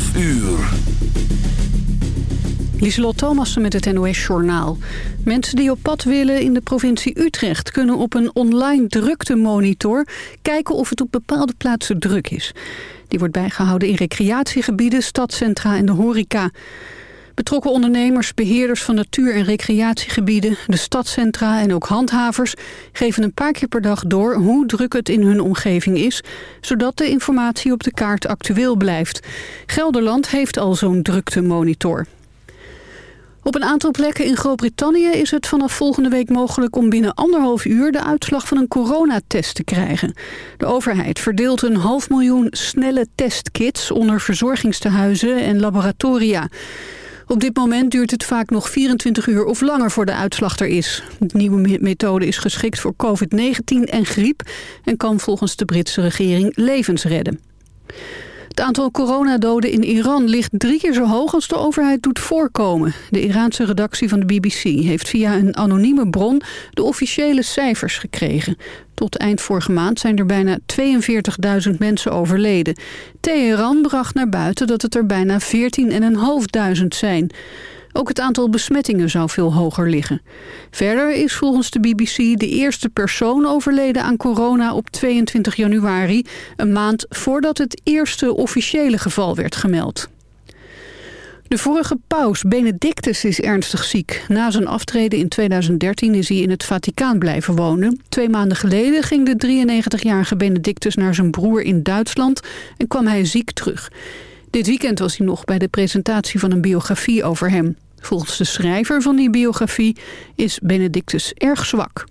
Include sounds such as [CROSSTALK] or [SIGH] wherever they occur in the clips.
12 uur. Lieselot Thomassen met het NOS-journaal. Mensen die op pad willen in de provincie Utrecht... kunnen op een online druktemonitor kijken of het op bepaalde plaatsen druk is. Die wordt bijgehouden in recreatiegebieden, stadcentra en de horeca. Betrokken ondernemers, beheerders van natuur- en recreatiegebieden... de stadcentra en ook handhavers geven een paar keer per dag door... hoe druk het in hun omgeving is... zodat de informatie op de kaart actueel blijft. Gelderland heeft al zo'n druktemonitor. Op een aantal plekken in Groot-Brittannië is het vanaf volgende week mogelijk om binnen anderhalf uur de uitslag van een coronatest te krijgen. De overheid verdeelt een half miljoen snelle testkits onder verzorgingstehuizen en laboratoria. Op dit moment duurt het vaak nog 24 uur of langer voor de uitslag er is. De nieuwe methode is geschikt voor COVID-19 en griep en kan volgens de Britse regering levens redden. Het aantal coronadoden in Iran ligt drie keer zo hoog als de overheid doet voorkomen. De Iraanse redactie van de BBC heeft via een anonieme bron de officiële cijfers gekregen. Tot eind vorige maand zijn er bijna 42.000 mensen overleden. Teheran bracht naar buiten dat het er bijna 14.500 zijn. Ook het aantal besmettingen zou veel hoger liggen. Verder is volgens de BBC de eerste persoon overleden aan corona op 22 januari... een maand voordat het eerste officiële geval werd gemeld. De vorige paus, Benedictus, is ernstig ziek. Na zijn aftreden in 2013 is hij in het Vaticaan blijven wonen. Twee maanden geleden ging de 93-jarige Benedictus naar zijn broer in Duitsland... en kwam hij ziek terug. Dit weekend was hij nog bij de presentatie van een biografie over hem. Volgens de schrijver van die biografie is Benedictus erg zwak.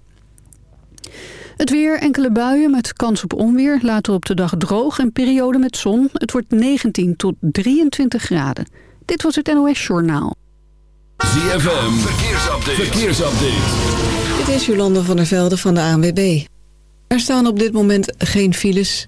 Het weer, enkele buien met kans op onweer. Later op de dag droog en periode met zon. Het wordt 19 tot 23 graden. Dit was het NOS Journaal. ZFM, verkeersupdate. verkeersupdate. Dit is Jolande van der Velde van de ANWB. Er staan op dit moment geen files.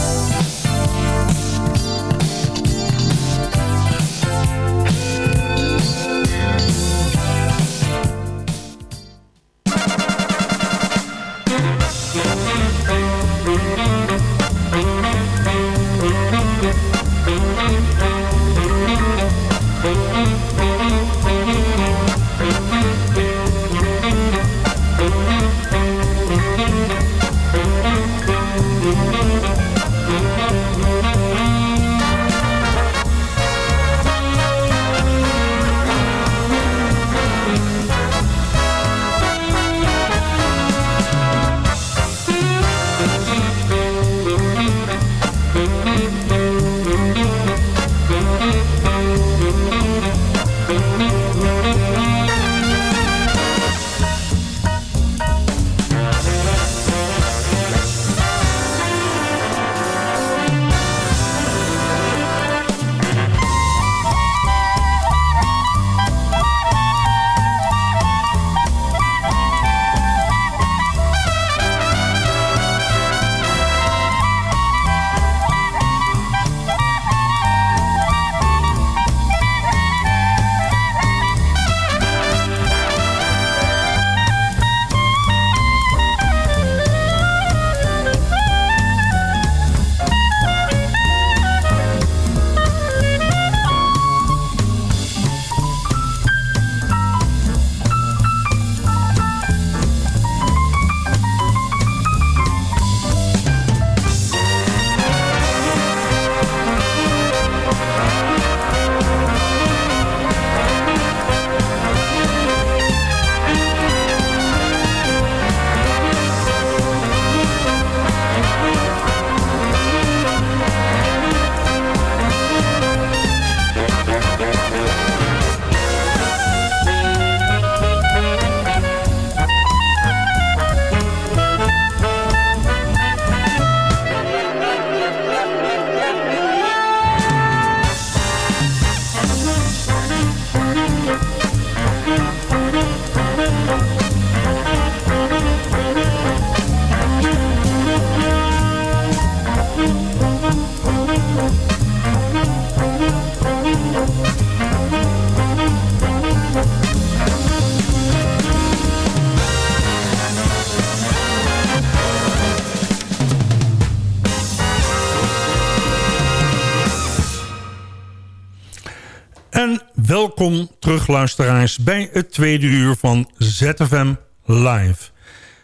Luisteraars bij het tweede uur van ZFM Live.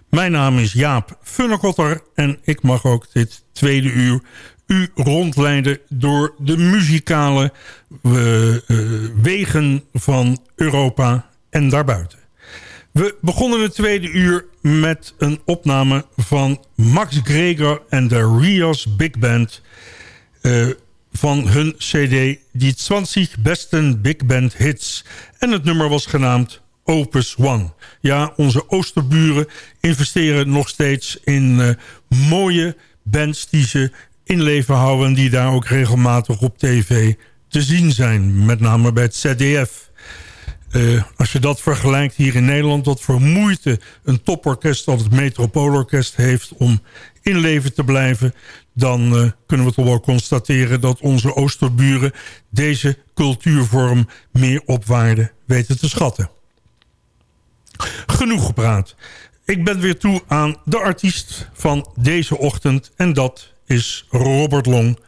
Mijn naam is Jaap Funnekotter en ik mag ook dit tweede uur u rondleiden door de muzikale uh, wegen van Europa en daarbuiten. We begonnen het tweede uur met een opname van Max Greger en de Rios Big Band... Uh, van hun cd Die 20 Besten Big Band Hits. En het nummer was genaamd Opus One. Ja, onze oosterburen investeren nog steeds in uh, mooie bands die ze in leven houden... en die daar ook regelmatig op tv te zien zijn. Met name bij het ZDF. Uh, als je dat vergelijkt hier in Nederland... wat voor moeite een toporkest als het Metropoolorkest heeft... om in leven te blijven... dan uh, kunnen we toch wel constateren dat onze oosterburen... deze cultuurvorm meer op waarde weten te schatten. Genoeg gepraat. Ik ben weer toe aan de artiest van deze ochtend... en dat is Robert Long.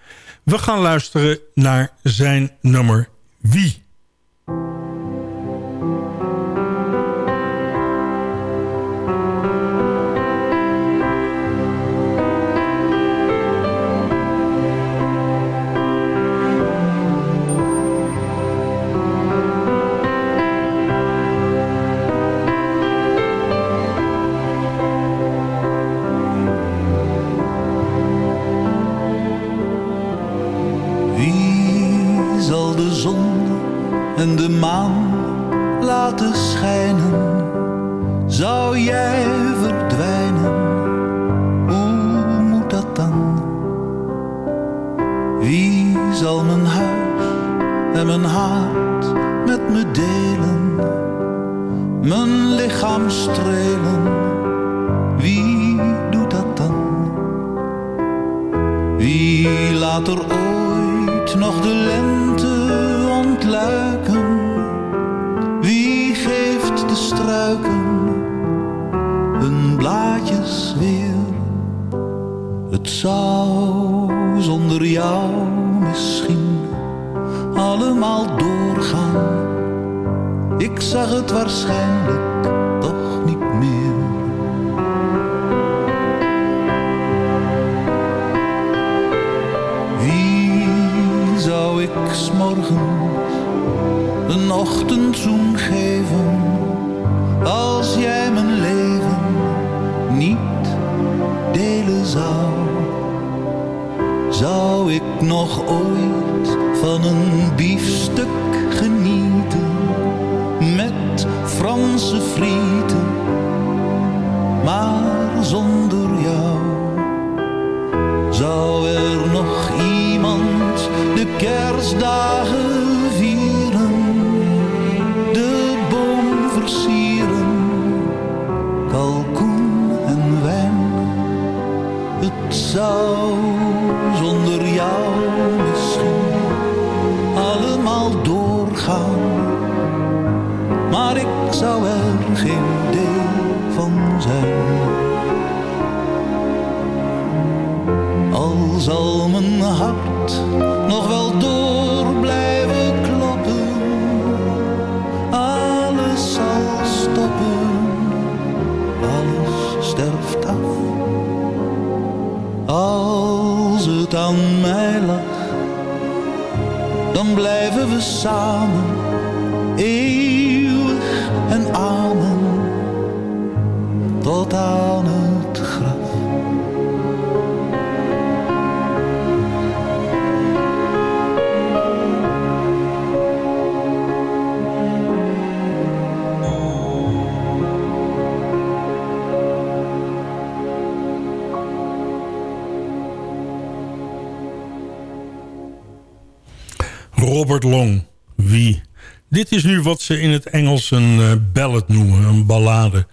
We gaan luisteren naar zijn nummer Wie... Zou ik nog ooit van een biefstuk genieten met Franse frieten, maar zonder jou? Zou er nog iemand de kerstdag Als Al zal mijn hart nog wel door blijven kloppen, alles zal stoppen, alles sterft af. Als het aan mij lag, dan blijven we samen Robert Long. Wie? Dit is nu wat ze in het Engels een uh, ballad noemen, een ballade.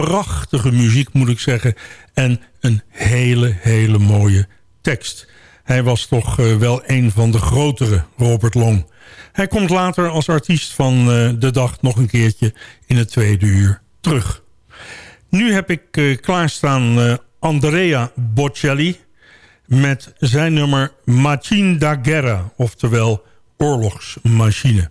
Prachtige muziek moet ik zeggen. En een hele, hele mooie tekst. Hij was toch uh, wel een van de grotere, Robert Long. Hij komt later als artiest van uh, de dag nog een keertje in het tweede uur terug. Nu heb ik klaarstaan Andrea Bocelli met zijn nummer Machine da Guerra, oftewel oorlogsmachine.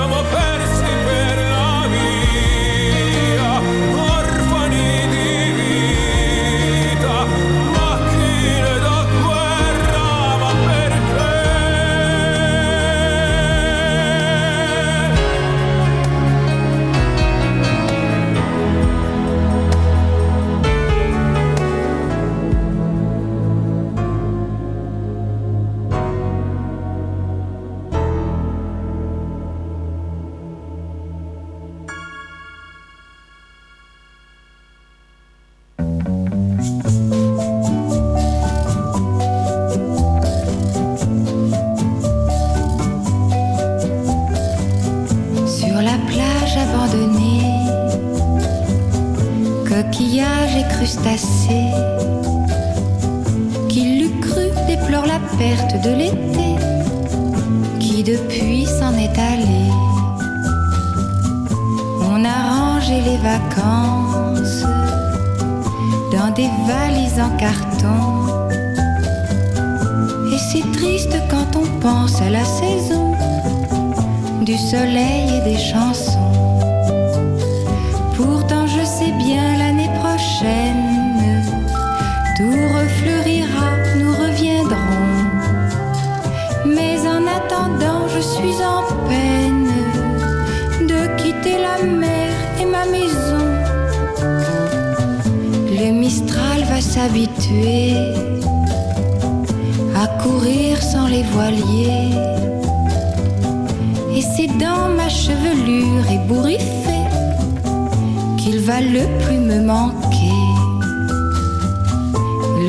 I'm a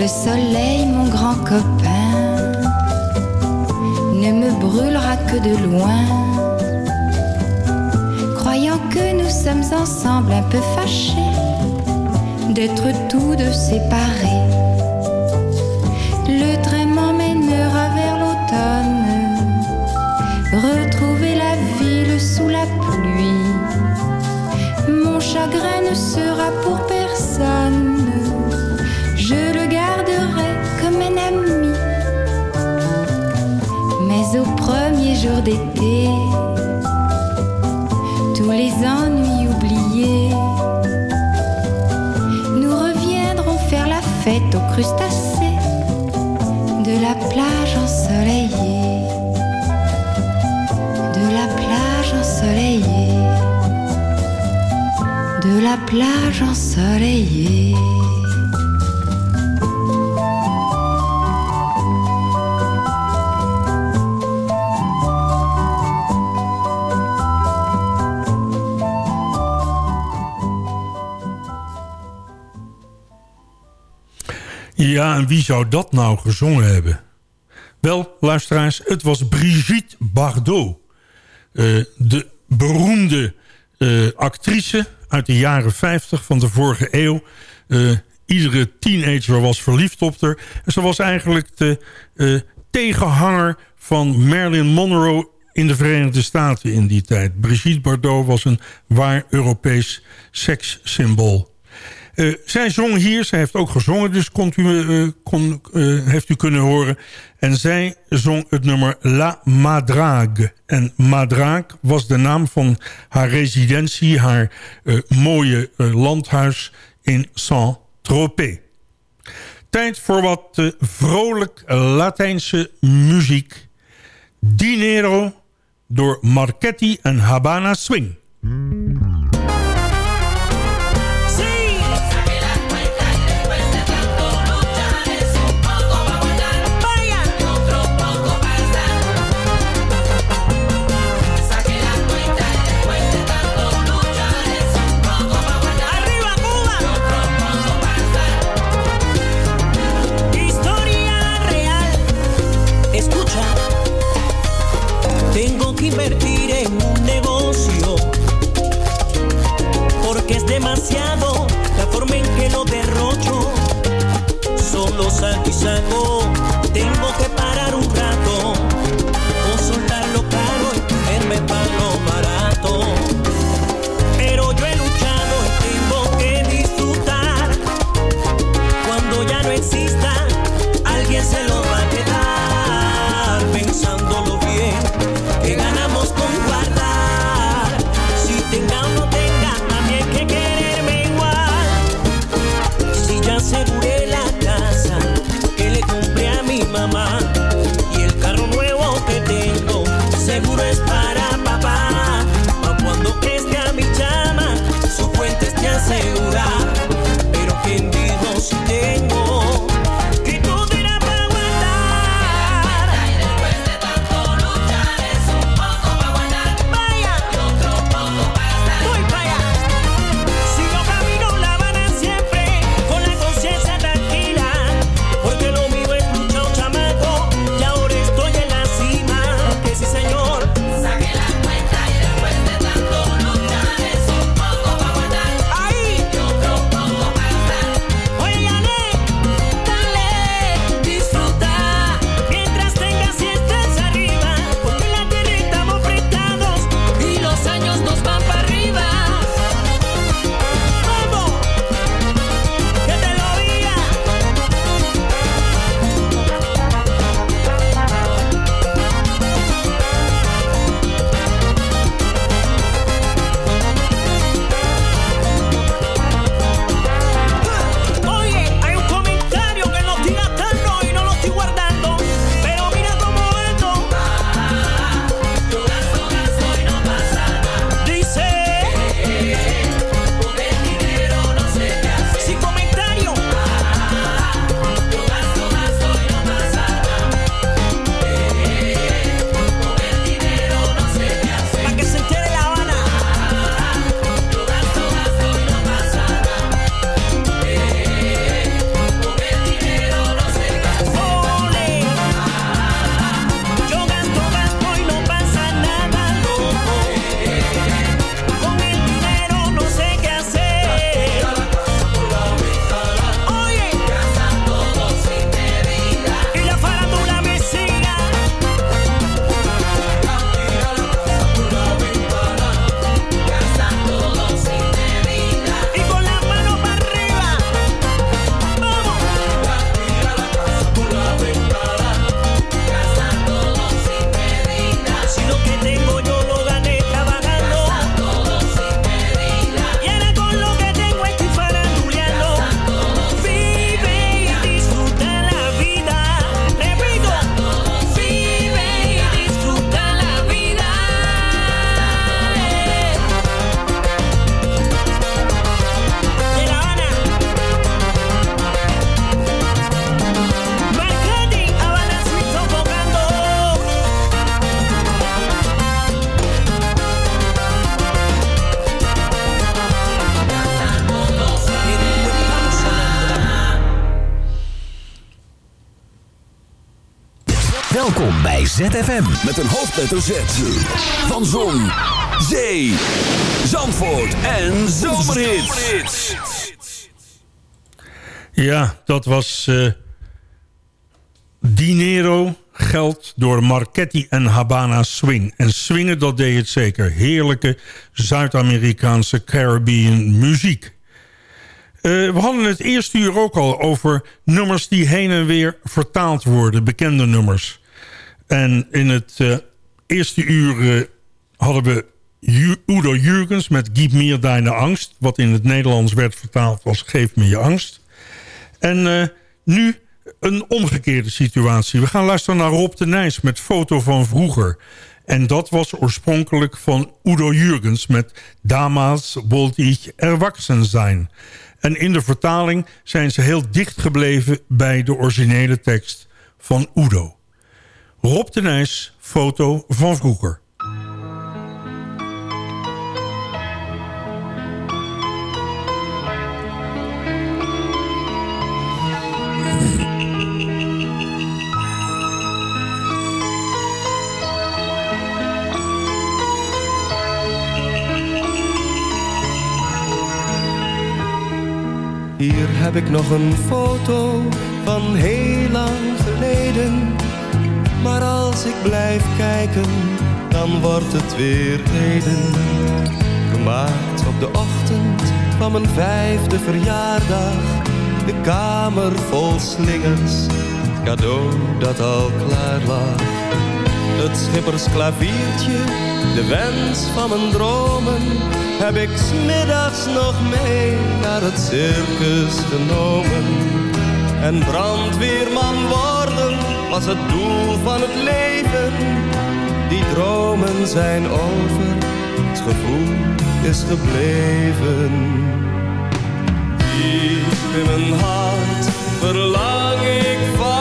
Le soleil, mon grand copain, ne me brûlera que de loin. Croyant que nous sommes ensemble un peu fâchés d'être tous deux séparés. Le train m'emmènera vers l'automne retrouver la ville sous la pluie. Mon chagrin ne sera pour personne, d'été, tous les ennuis oubliés, nous reviendrons faire la fête aux crustacés de la plage ensoleillée. De la plage ensoleillée, de la plage ensoleillée. Wie zou dat nou gezongen hebben? Wel, luisteraars, het was Brigitte Bardot. Eh, de beroemde eh, actrice uit de jaren 50 van de vorige eeuw. Eh, iedere teenager was verliefd op haar. En ze was eigenlijk de tegenhanger van Marilyn Monroe in de Verenigde Staten in die tijd. Brigitte Bardot was een waar Europees sekssymbool. Eh, zij zong hier, zij heeft ook gezongen, dus u, eh, kon, eh, heeft u kunnen horen. En zij zong het nummer La Madrague. En Madrague was de naam van haar residentie, haar mooie landhuis in Saint-Tropez. Tijd voor wat vrolijk Latijnse muziek. Dinero door Marchetti en Habana Swing. Mm. ZFM. Met een hoofdletter Z. Van Zon, Zee, Zandvoort en Zomerhits. Ja, dat was eh, Dinero geld door Marchetti en Habana Swing. En swingen, dat deed het zeker. Heerlijke Zuid-Amerikaanse Caribbean muziek. Eh, we hadden het eerste uur ook al over nummers die heen en weer vertaald worden. Bekende nummers. En in het eh, eerste uur eh, hadden we Udo Jurgens met Giep mir deine angst. Wat in het Nederlands werd vertaald als geef me je angst. En eh, nu een omgekeerde situatie. We gaan luisteren naar Rob de Nijs met foto van vroeger. En dat was oorspronkelijk van Udo Jurgens met Damals wollte ich erwachsen zijn. En in de vertaling zijn ze heel dicht gebleven bij de originele tekst van Udo. Rob de Nijs, foto van vroeger. Hier heb ik nog een foto van heel lang geleden. Maar als ik blijf kijken, dan wordt het weer heden. Gemaakt op de ochtend van mijn vijfde verjaardag. De kamer vol slingers, het cadeau dat al klaar lag. Het schippersklaviertje, de wens van mijn dromen heb ik smiddags nog mee naar het circus genomen. En brandweerman worden was het doel van het leven. Die dromen zijn over, het gevoel is gebleven. Diep in mijn hart verlang ik vaak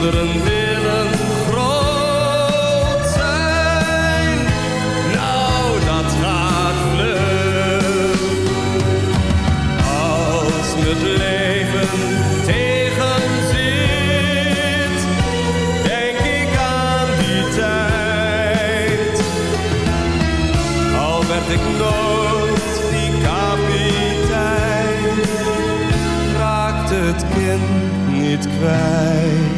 Kinderen willen groot zijn, nou dat gaat vlug. Als het leven tegenzit, denk ik aan die tijd. Al werd ik nooit die kapitein, raakte het kind niet kwijt.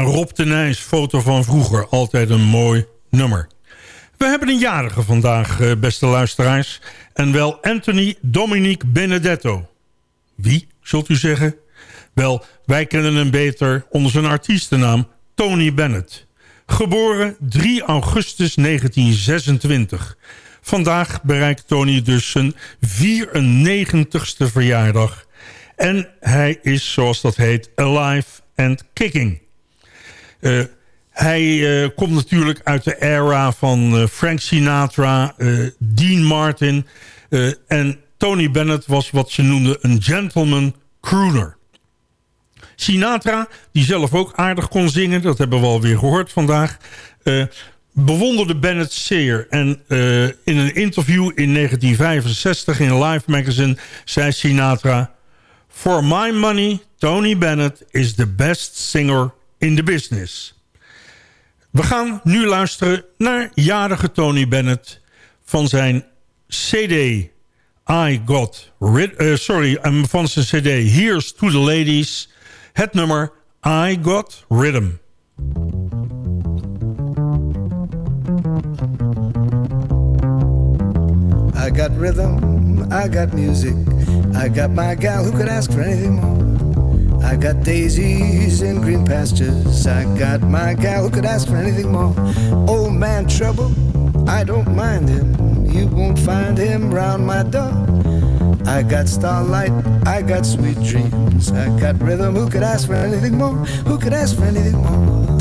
Rob de foto van vroeger. Altijd een mooi nummer. We hebben een jarige vandaag, eh, beste luisteraars. En wel Anthony Dominique Benedetto. Wie, zult u zeggen? Wel, wij kennen hem beter onder zijn artiestennaam Tony Bennett. Geboren 3 augustus 1926. Vandaag bereikt Tony dus zijn 94ste verjaardag. En hij is, zoals dat heet, alive and kicking. Uh, hij uh, komt natuurlijk uit de era van uh, Frank Sinatra, Dean Martin... en Tony Bennett was wat ze noemden een gentleman crooner. Sinatra, die zelf ook aardig kon zingen... dat hebben we alweer gehoord vandaag... Bewonderde Bennett zeer. En in een interview in 1965 in Life Magazine zei Sinatra... For my money, Tony Bennett is the best singer in the business. We gaan nu luisteren naar jarige Tony Bennett... van zijn CD I Got Rid... Uh, sorry, um, van zijn CD Here's to the Ladies... Het nummer I Got Rhythm. I got rhythm, I got music, I got my gal who could ask for anything more. I got daisies in green pastures, I got my gal who could ask for anything more. Old man trouble, I don't mind him, you won't find him round my door. I got starlight, I got sweet dreams, I got rhythm. Who could ask for anything more? Who could ask for anything more?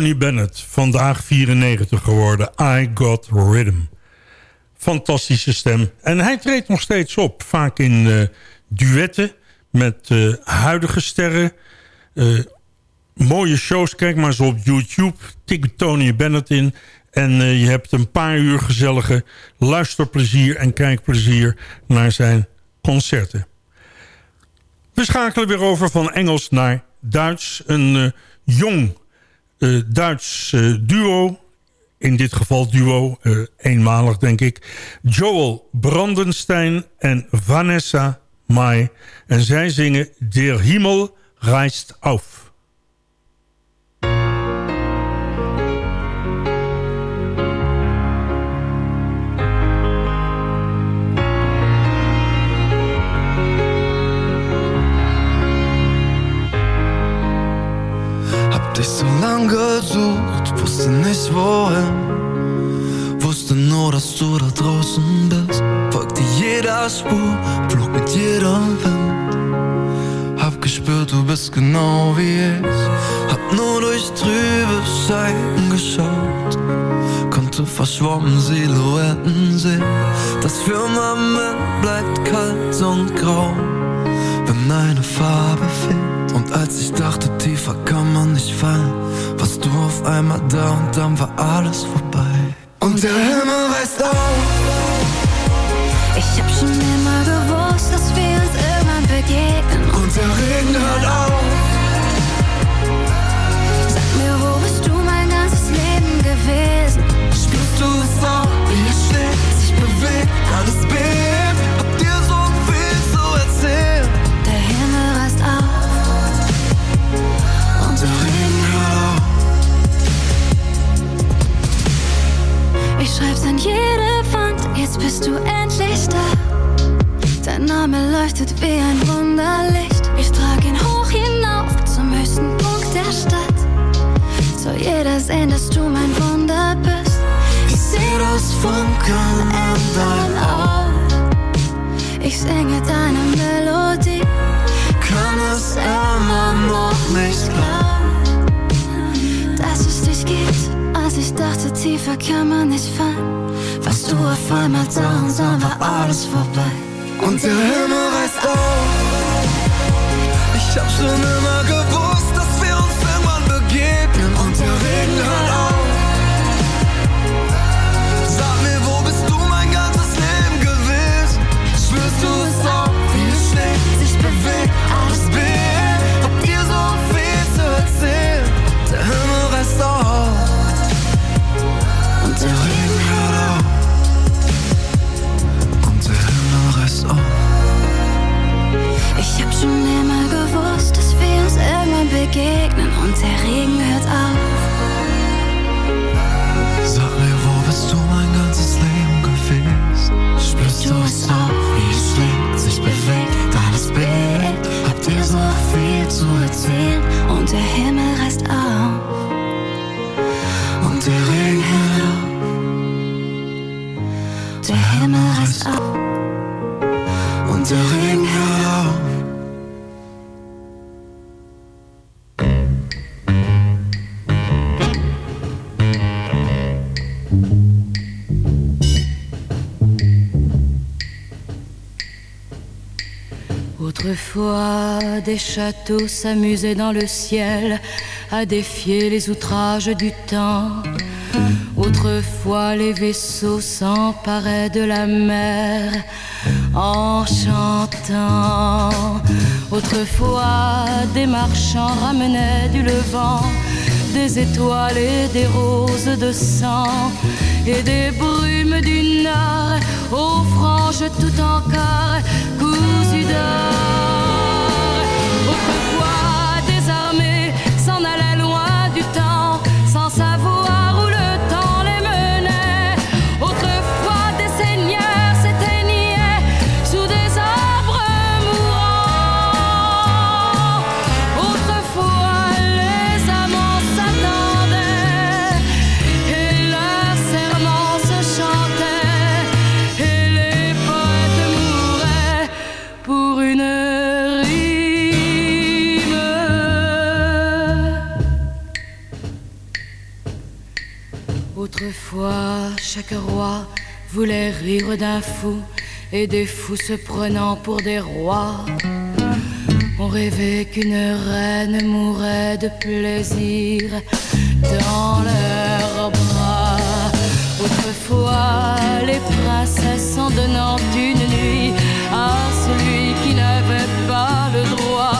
Tony Bennett, vandaag 94 geworden. I Got Rhythm. Fantastische stem. En hij treedt nog steeds op. Vaak in uh, duetten met uh, huidige sterren. Uh, mooie shows. Kijk maar eens op YouTube. Tik Tony Bennett in. En je hebt een paar uur gezellige luisterplezier en kijkplezier naar zijn concerten. We schakelen weer over van Engels naar Duits. Een jong uh, Duits uh, duo. In dit geval duo, uh, eenmalig denk ik. Joel Brandenstein en Vanessa Mai. En zij zingen Der Himmel reist auf. Dich so lang gesucht, wusste nicht wohin. Wusste nur, dass du da draußen bist. Folgte jeder Spur, flog mit jedem Wind. Hab gespürt, du bist genau wie ich. Hab nur durch trübe Scheiben geschaut. Konnte verschwommen Silhouetten sehen. Das Firmament bleibt kalt und grau, wenn eine Farbe fehlt. Und als ich dachte, tiefer kann man nicht fallen, warst du auf einmal da und dann war alles vorbei. Und der Himmel reißt auf. Ich hab schon immer gewusst, dass wir uns irgendwann begegnen. Und der Regen hört Der Himmel reißt auf. Und der Regen hört auf. Autrefois, des châteaux s'amusaient dans le ciel à défier les outrages du temps. Autrefois, les vaisseaux s'emparaient de la mer en chantant. Autrefois, des marchands ramenaient du Levant des étoiles et des roses de sang et des brumes du nord aux franges tout encore cousues d'or. Chaque roi voulait rire d'un fou et des fous se prenant pour des rois. On rêvait qu'une reine mourait de plaisir dans leurs bras. Autrefois, les princesses en donnant une nuit à celui qui n'avait pas le droit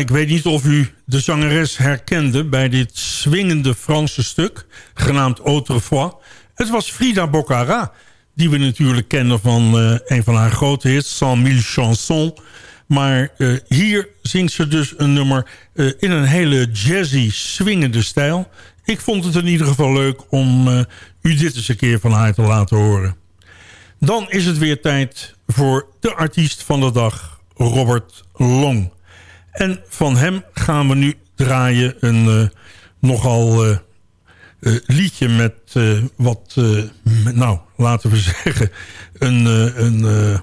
ik weet niet of u de zangeres herkende bij dit swingende Franse stuk, genaamd Autrefois. Het was Frida Boccara, die we natuurlijk kennen van eh, een van haar grote hits, Cent Mille Chansons. Maar eh, hier zingt ze dus een nummer eh, in een hele jazzy, swingende stijl. Ik vond het in ieder geval leuk om u dit eens een keer van haar te laten horen. Dan is het weer tijd voor de artiest van de dag, Robert Long. En van hem gaan we nu draaien een eh, nogal eh, eh, liedje met wat, nou, laten we [LAUGHS] zeggen, een, een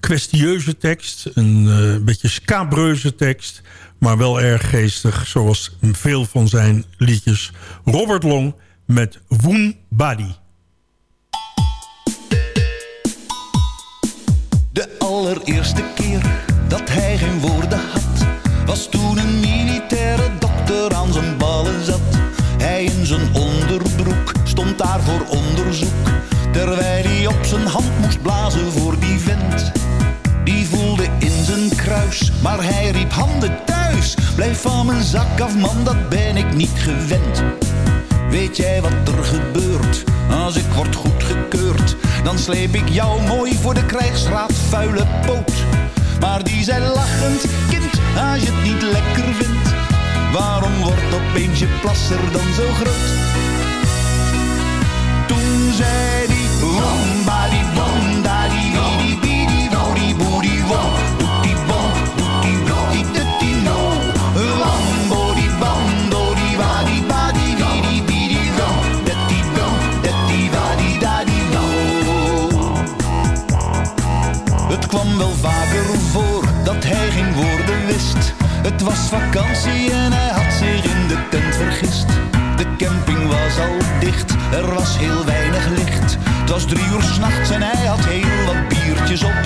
kwestieuze tekst. Een beetje scabreuze tekst, maar wel erg geestig, zoals veel van zijn liedjes. Robert Long met Woon Body. De allereerste keer dat hij geen woorden had, was toen een militaire dokter aan zijn ballen zat. Hij in zijn onderbroek stond daar voor onderzoek, terwijl hij op zijn hand moest blazen voor die vent. Die voelde in zijn kruis, maar hij riep handen thuis. Blijf van mijn zak af man, dat ben ik niet gewend. Weet jij wat er gebeurt als ik word goedgekeurd? Dan sleep ik jou mooi voor de krijgsraad, vuile poot. Maar die zei lachend, kind, als je het niet lekker vindt. Waarom wordt opeens je plasser dan zo groot? Toen zei die, was vakantie en hij had zich in de tent vergist. De camping was al dicht, er was heel weinig licht. Het was drie uur s'nachts en hij had heel wat biertjes op.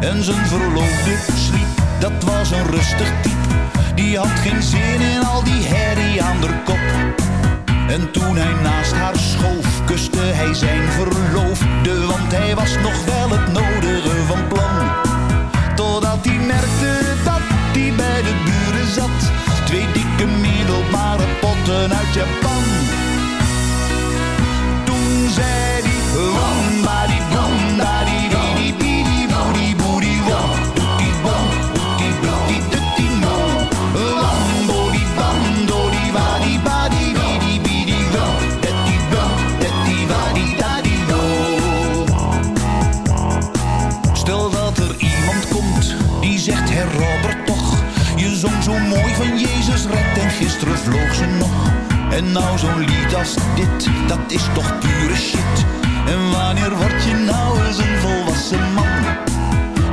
En zijn verloofde sliep, dat was een rustig type. Die had geen zin in al die herrie aan de kop. En toen hij naast haar schoof, kuste hij zijn verloofde, want hij was nog wel het nodige van plan. Totdat hij merkte potten uit Japan. Toen zei die bonda die die die die die boedi die bon, doet die doet die doet die no. Wambo die bando die wa die ba die die die die die wo. Dat die bo, dat die wa die da die wo. Stel dat er iemand komt die zegt, Herr Robert toch, je zong zo mooi van Jezus red en gisteren vloog ze nou zo'n lied als dit, dat is toch pure shit. En wanneer word je nou eens een volwassen man?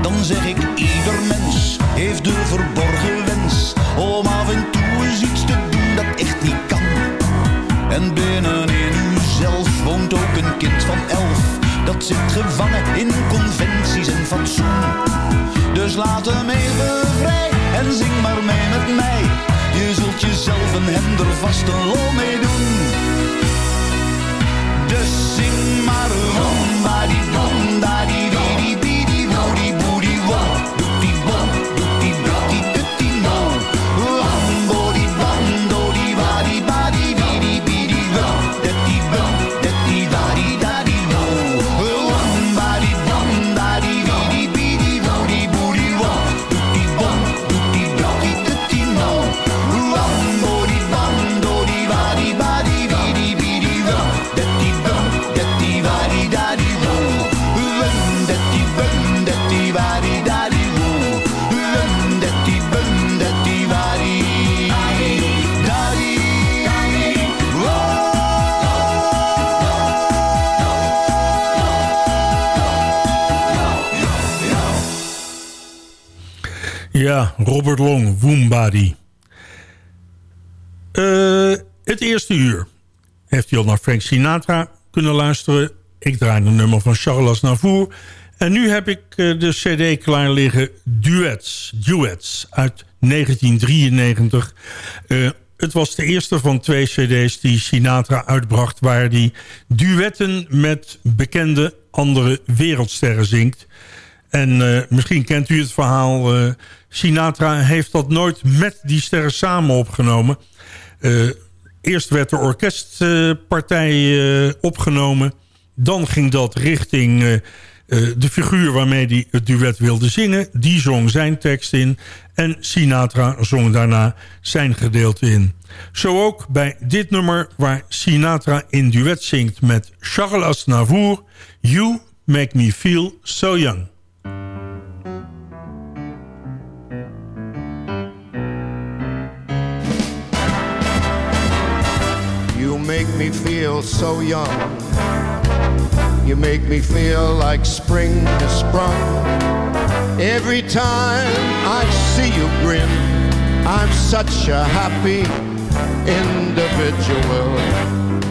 Dan zeg ik, ieder mens heeft de verborgen wens om af en toe eens iets te doen dat echt niet kan. En binnenin uzelf woont ook een kind van elf. Dat zit gevangen in conventies en fatsoen. Dus laat hem even vrij en zing maar mee met mij. Je zult jezelf een hender vast een lol mee doen. Dus zing maar wamba die die Robert Long, Woombody. Eh het eerste uur heeft hij al naar Frank Sinatra kunnen luisteren. Ik draai een nummer van Charles Navour. En nu heb ik eh, de cd klaar liggen Duets, Duets uit 1993. Eh, het was de eerste van twee cd's die Sinatra uitbracht... waar hij duetten met bekende andere wereldsterren zingt. En eh, misschien kent u het verhaal. eh, Sinatra heeft dat nooit met die sterren samen opgenomen. Eh, eerst werd de orkestpartij opgenomen. Dan ging dat richting de figuur waarmee hij het duet wilde zingen. Die zong zijn tekst in. En Sinatra zong daarna zijn gedeelte in. Zo ook bij dit nummer waar Sinatra in duet zingt met Charles Aznavour. You make me feel so young. Make me feel so young. You make me feel like spring has sprung. Every time I see you grin, I'm such a happy individual.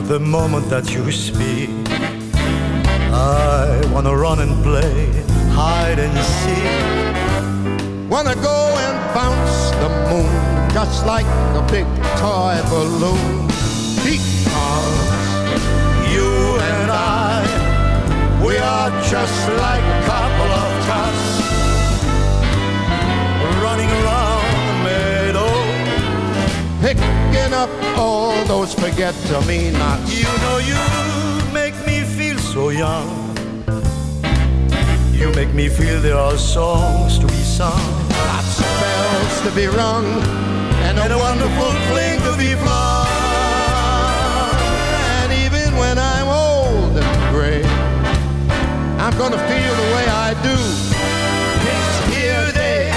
the moment that you speak. I wanna run and play hide and seek. Wanna go and bounce the moon just like a big toy balloon. Because you and I, we are just like a couple of tots running around the meadow. picking up all those forget-to-me-nots. You know you make me feel so young. You make me feel there are songs to be sung. Lots of bells to be rung and And a wonderful fling to be flung. Gonna feel the way I do This here day,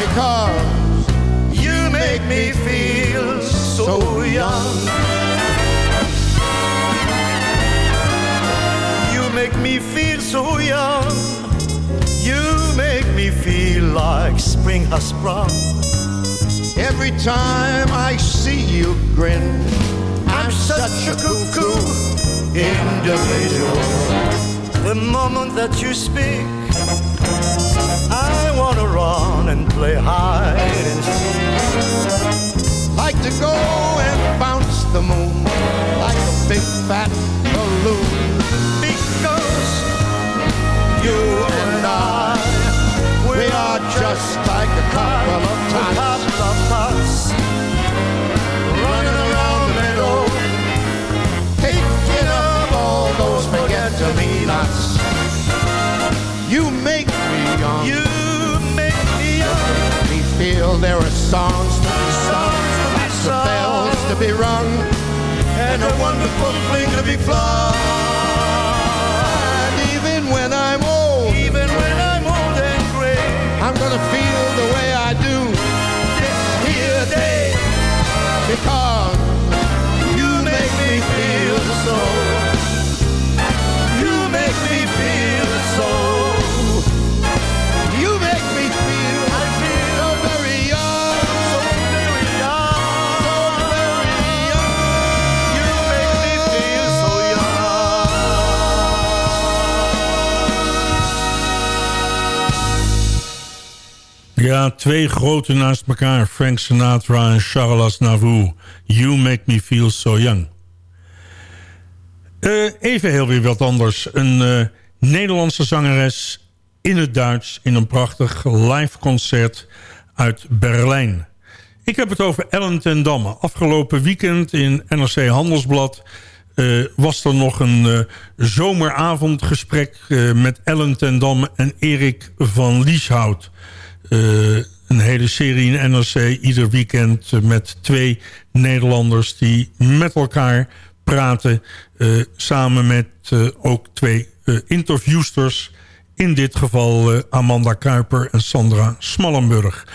because you make me feel so young. You make me feel so young. You make me feel like spring has sprung. every time I see you grin, I'm such a cuckoo individual. The moment that you speak, I wanna run and play hide and seek. Like to go and bounce the moon like a big fat balloon. Because you and I, We are just like a couple of tots forget-to-me-nots. You make me young. You make me young. me feel there are songs to be sung, lots of bells to be rung, and a wonderful fling to be flung. and even when I'm old, Even when I'm old and gray, I'm gonna feel Ja, twee grote naast elkaar. Frank Sinatra en Charles Aznavour. You make me feel so young. Eh, even heel weer wat anders. Een eh, Nederlandse zangeres in het Duits... in een prachtig live concert uit Berlijn. Ik heb het over Ellen ten Damme. Afgelopen weekend in NRC Handelsblad... eh, was er nog een zomeravondgesprek... met Ellen ten Damme en Erik van Lieshout... Eh, een hele serie in NRC ieder weekend eh, met twee Nederlanders die met elkaar praten. eh, samen met ook twee eh, interviewsters. In dit geval Amanda Kuiper en Sandra Smallenburg.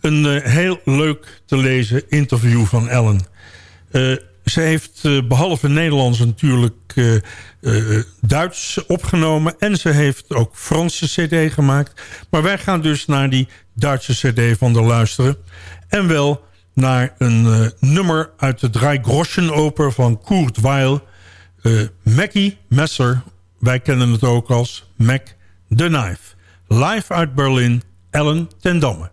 Een heel leuk te lezen interview van Ellen. Ze heeft eh, behalve Nederlands natuurlijk eh, eh, Duits opgenomen. En ze heeft ook Franse cd gemaakt. Maar wij gaan dus naar die Duitse cd van de luisteren. En wel naar een nummer uit de Drei Groschen oper van Kurt Weil. Mackie Messer. Wij kennen het ook als Mac the Knife. Live uit Berlin, Ellen ten Damme.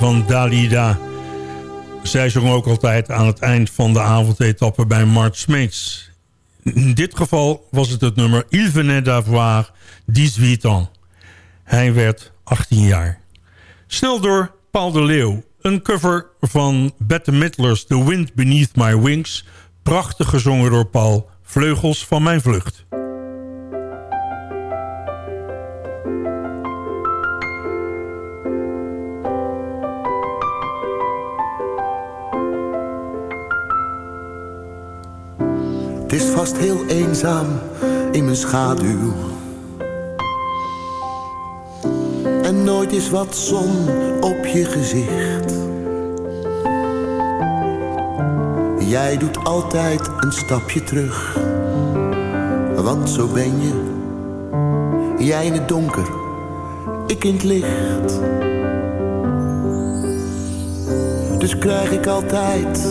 van Dalida. Zij zong ook altijd aan het eind van de avondetappe bij Mart Smeets. In dit geval was het het nummer Il venait d'avoir 18 ans. Hij werd 18 jaar. Snel door Paul de Leeuw. Een cover van Bette Midler's The Wind Beneath My Wings. Prachtig gezongen door Paul. Vleugels van mijn vlucht. Het is vast heel eenzaam in mijn schaduw. En nooit is wat zon op je gezicht. Jij doet altijd een stapje terug. Want zo ben je. Jij in het donker, ik in het licht. Dus krijg ik altijd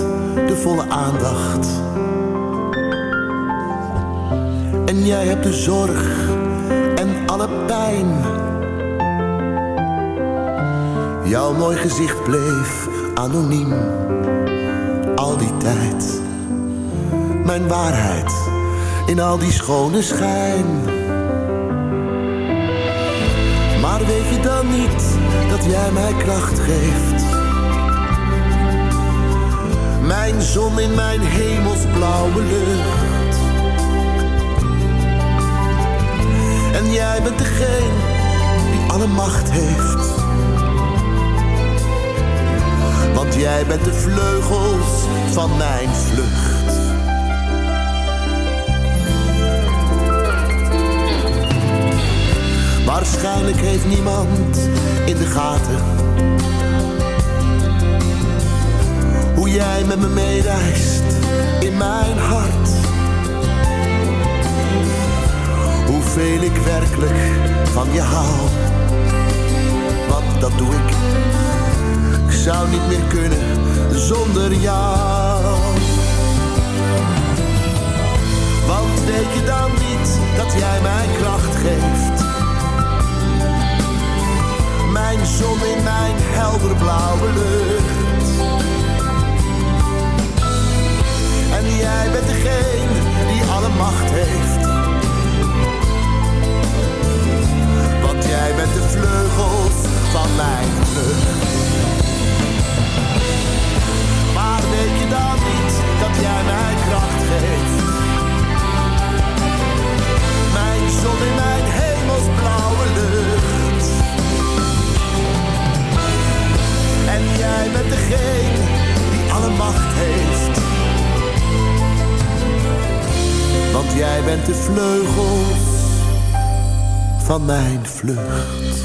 de volle aandacht. En jij hebt de zorg en alle pijn. Jouw mooi gezicht bleef anoniem al die tijd. Mijn waarheid in al die schone schijn. Maar weet je dan niet dat jij mij kracht geeft? Mijn zon in mijn hemelsblauwe lucht. En jij bent degene die alle macht heeft. Want jij bent de vleugels van mijn vlucht. Waarschijnlijk heeft niemand in de gaten hoe jij met me meereist in mijn hart. Hoeveel ik werkelijk van je hou, want dat doe ik. Ik zou niet meer kunnen zonder jou. Want weet je dan niet dat jij mij kracht geeft? Mijn zon in mijn helderblauwe lucht. En jij bent degene die alle macht heeft. Jij bent de vleugels van mijn vlucht. Maar weet je dan niet dat jij mij kracht geeft? Mijn zon in mijn hemelsblauwe lucht. En jij bent degene die alle macht heeft. Want jij bent de vleugels van mijn vlucht.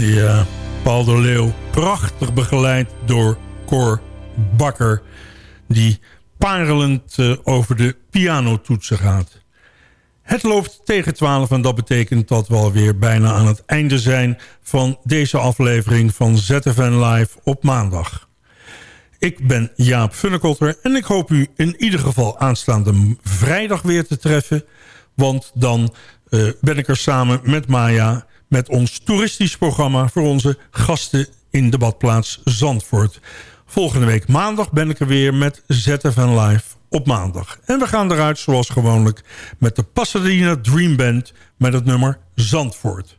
Ja, Paul de Leeuw. Prachtig begeleid door Cor Bakker. Die parelend eh, over de pianotoetsen gaat. Het loopt tegen 12 en dat betekent dat we alweer bijna aan het einde zijn... van deze aflevering van ZFN Live op maandag. Ik ben Jaap Funnekotter en ik hoop u in ieder geval aanstaande vrijdag weer te treffen. Want dan uh, ben ik er samen met Maya met ons toeristisch programma... voor onze gasten in de badplaats Zandvoort. Volgende week maandag ben ik er weer met ZFN Live op maandag. En we gaan eruit zoals gewoonlijk met de Pasadena Dream Band... met het nummer Zandvoort.